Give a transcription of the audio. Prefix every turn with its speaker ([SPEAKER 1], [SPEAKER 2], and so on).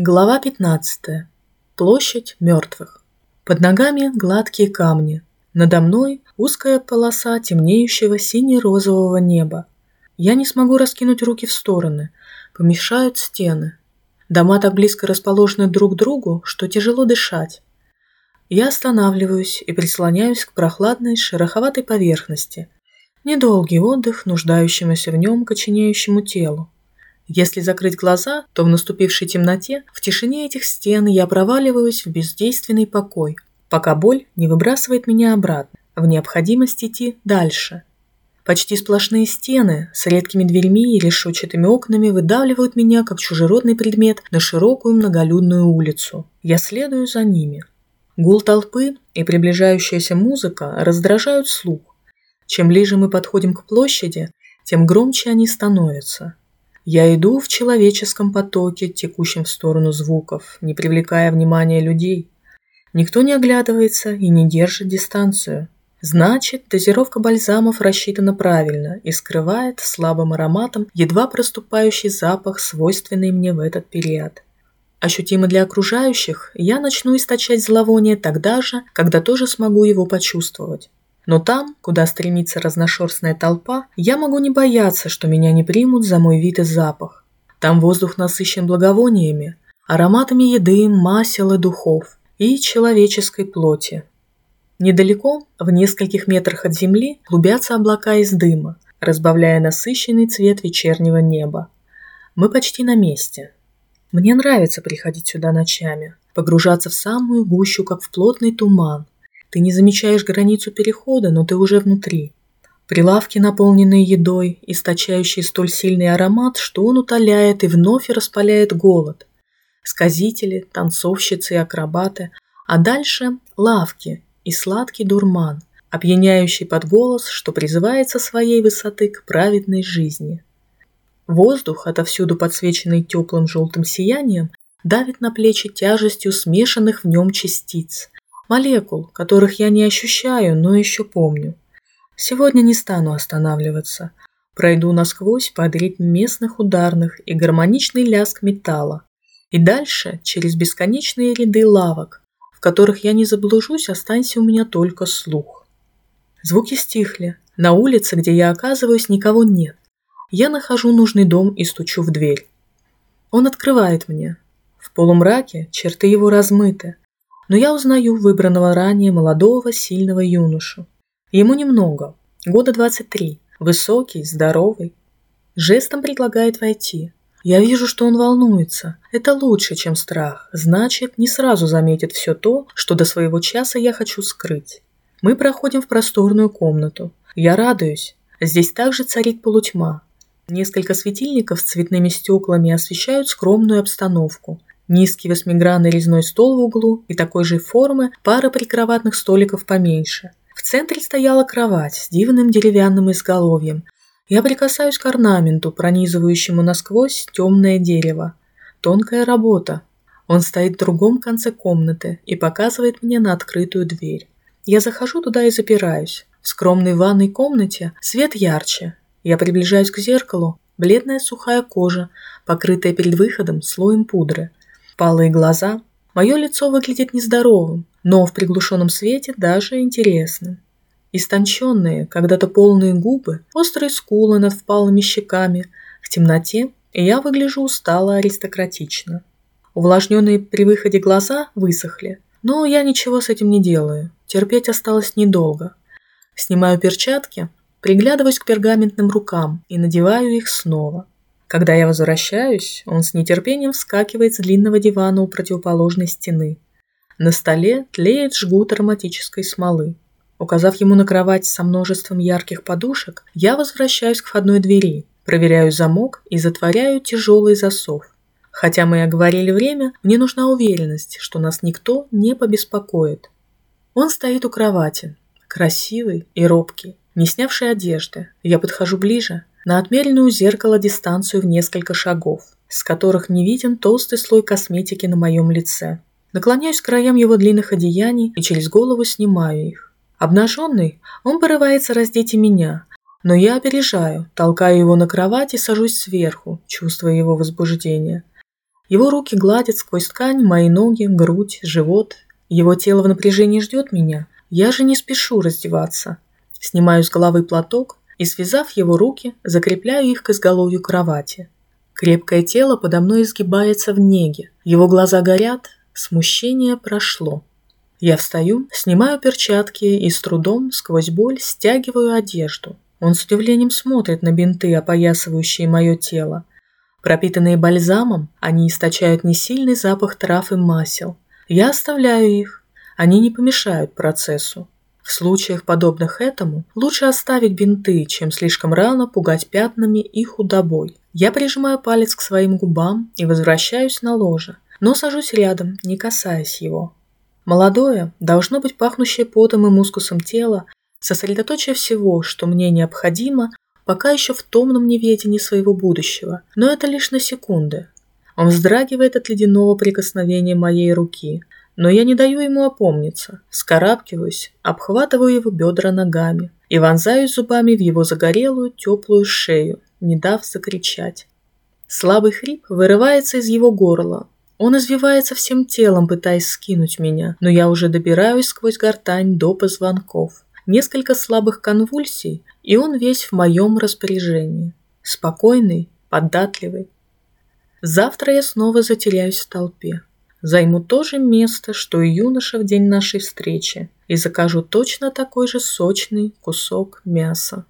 [SPEAKER 1] Глава 15. Площадь мертвых. Под ногами гладкие камни. Надо мной узкая полоса темнеющего сине-розового неба. Я не смогу раскинуть руки в стороны. Помешают стены. Дома так близко расположены друг к другу, что тяжело дышать. Я останавливаюсь и прислоняюсь к прохладной шероховатой поверхности. Недолгий отдых нуждающемуся в нем коченеющему телу. Если закрыть глаза, то в наступившей темноте, в тишине этих стен я проваливаюсь в бездейственный покой, пока боль не выбрасывает меня обратно, в необходимость идти дальше. Почти сплошные стены с редкими дверьми и решетчатыми окнами выдавливают меня, как чужеродный предмет, на широкую многолюдную улицу. Я следую за ними. Гул толпы и приближающаяся музыка раздражают слух. Чем ближе мы подходим к площади, тем громче они становятся. Я иду в человеческом потоке, текущем в сторону звуков, не привлекая внимания людей. Никто не оглядывается и не держит дистанцию. Значит, дозировка бальзамов рассчитана правильно и скрывает слабым ароматом едва проступающий запах, свойственный мне в этот период. Ощутимо для окружающих, я начну источать зловоние тогда же, когда тоже смогу его почувствовать. Но там, куда стремится разношерстная толпа, я могу не бояться, что меня не примут за мой вид и запах. Там воздух насыщен благовониями, ароматами еды, масел и духов, и человеческой плоти. Недалеко, в нескольких метрах от земли, клубятся облака из дыма, разбавляя насыщенный цвет вечернего неба. Мы почти на месте. Мне нравится приходить сюда ночами, погружаться в самую гущу, как в плотный туман, ты не замечаешь границу перехода, но ты уже внутри. Прилавки, наполненные едой, источающие столь сильный аромат, что он утоляет и вновь распаляет голод. Сказители, танцовщицы и акробаты, а дальше лавки и сладкий дурман, опьяняющий под голос, что призывает со своей высоты к праведной жизни. Воздух, отовсюду подсвеченный теплым желтым сиянием, давит на плечи тяжестью смешанных в нем частиц, молекул, которых я не ощущаю, но еще помню. Сегодня не стану останавливаться. Пройду насквозь под ритм местных ударных и гармоничный лязг металла. И дальше через бесконечные ряды лавок, в которых я не заблужусь, останься у меня только слух. Звуки стихли. На улице, где я оказываюсь, никого нет. Я нахожу нужный дом и стучу в дверь. Он открывает мне. В полумраке черты его размыты, но я узнаю выбранного ранее молодого, сильного юношу. Ему немного, года 23, высокий, здоровый. Жестом предлагает войти. Я вижу, что он волнуется. Это лучше, чем страх. Значит, не сразу заметит все то, что до своего часа я хочу скрыть. Мы проходим в просторную комнату. Я радуюсь. Здесь также царит полутьма. Несколько светильников с цветными стеклами освещают скромную обстановку. Низкий восьмигранный резной стол в углу и такой же формы пара прикроватных столиков поменьше. В центре стояла кровать с дивным деревянным изголовьем. Я прикасаюсь к орнаменту, пронизывающему насквозь темное дерево. Тонкая работа. Он стоит в другом конце комнаты и показывает мне на открытую дверь. Я захожу туда и запираюсь. В скромной ванной комнате свет ярче. Я приближаюсь к зеркалу. Бледная сухая кожа, покрытая перед выходом слоем пудры. Палые глаза. Мое лицо выглядит нездоровым, но в приглушенном свете даже интересным. Истонченные, когда-то полные губы, острые скулы над впалыми щеками. В темноте я выгляжу устало аристократично. Увлажненные при выходе глаза высохли, но я ничего с этим не делаю. Терпеть осталось недолго. Снимаю перчатки, приглядываюсь к пергаментным рукам и надеваю их снова. Когда я возвращаюсь, он с нетерпением вскакивает с длинного дивана у противоположной стены. На столе тлеет жгут ароматической смолы. Указав ему на кровать со множеством ярких подушек, я возвращаюсь к входной двери, проверяю замок и затворяю тяжелый засов. Хотя мы и оговорили время, мне нужна уверенность, что нас никто не побеспокоит. Он стоит у кровати, красивый и робкий, не снявший одежды. Я подхожу ближе, на отмеренную зеркало дистанцию в несколько шагов, с которых не виден толстый слой косметики на моем лице. Наклоняюсь к краям его длинных одеяний и через голову снимаю их. Обнаженный, он порывается раздеть и меня, но я опережаю, толкаю его на кровать и сажусь сверху, чувствуя его возбуждение. Его руки гладят сквозь ткань мои ноги, грудь, живот. Его тело в напряжении ждет меня. Я же не спешу раздеваться. Снимаю с головы платок и, связав его руки, закрепляю их к изголовью кровати. Крепкое тело подо мной изгибается в неге. Его глаза горят, смущение прошло. Я встаю, снимаю перчатки и с трудом, сквозь боль, стягиваю одежду. Он с удивлением смотрит на бинты, опоясывающие мое тело. Пропитанные бальзамом, они источают несильный запах трав и масел. Я оставляю их. Они не помешают процессу. В случаях, подобных этому, лучше оставить бинты, чем слишком рано пугать пятнами и худобой. Я прижимаю палец к своим губам и возвращаюсь на ложе, но сажусь рядом, не касаясь его. Молодое, должно быть пахнущее потом и мускусом тело, сосредоточие всего, что мне необходимо, пока еще в томном неведении своего будущего, но это лишь на секунды. Он вздрагивает от ледяного прикосновения моей руки, но я не даю ему опомниться, скарабкиваюсь, обхватываю его бедра ногами и вонзаюсь зубами в его загорелую, теплую шею, не дав закричать. Слабый хрип вырывается из его горла. Он извивается всем телом, пытаясь скинуть меня, но я уже добираюсь сквозь гортань до позвонков. Несколько слабых конвульсий, и он весь в моем распоряжении. Спокойный, податливый. Завтра я снова затеряюсь в толпе. Займу то же место, что и юноша в день нашей встречи, и закажу точно такой же сочный кусок мяса.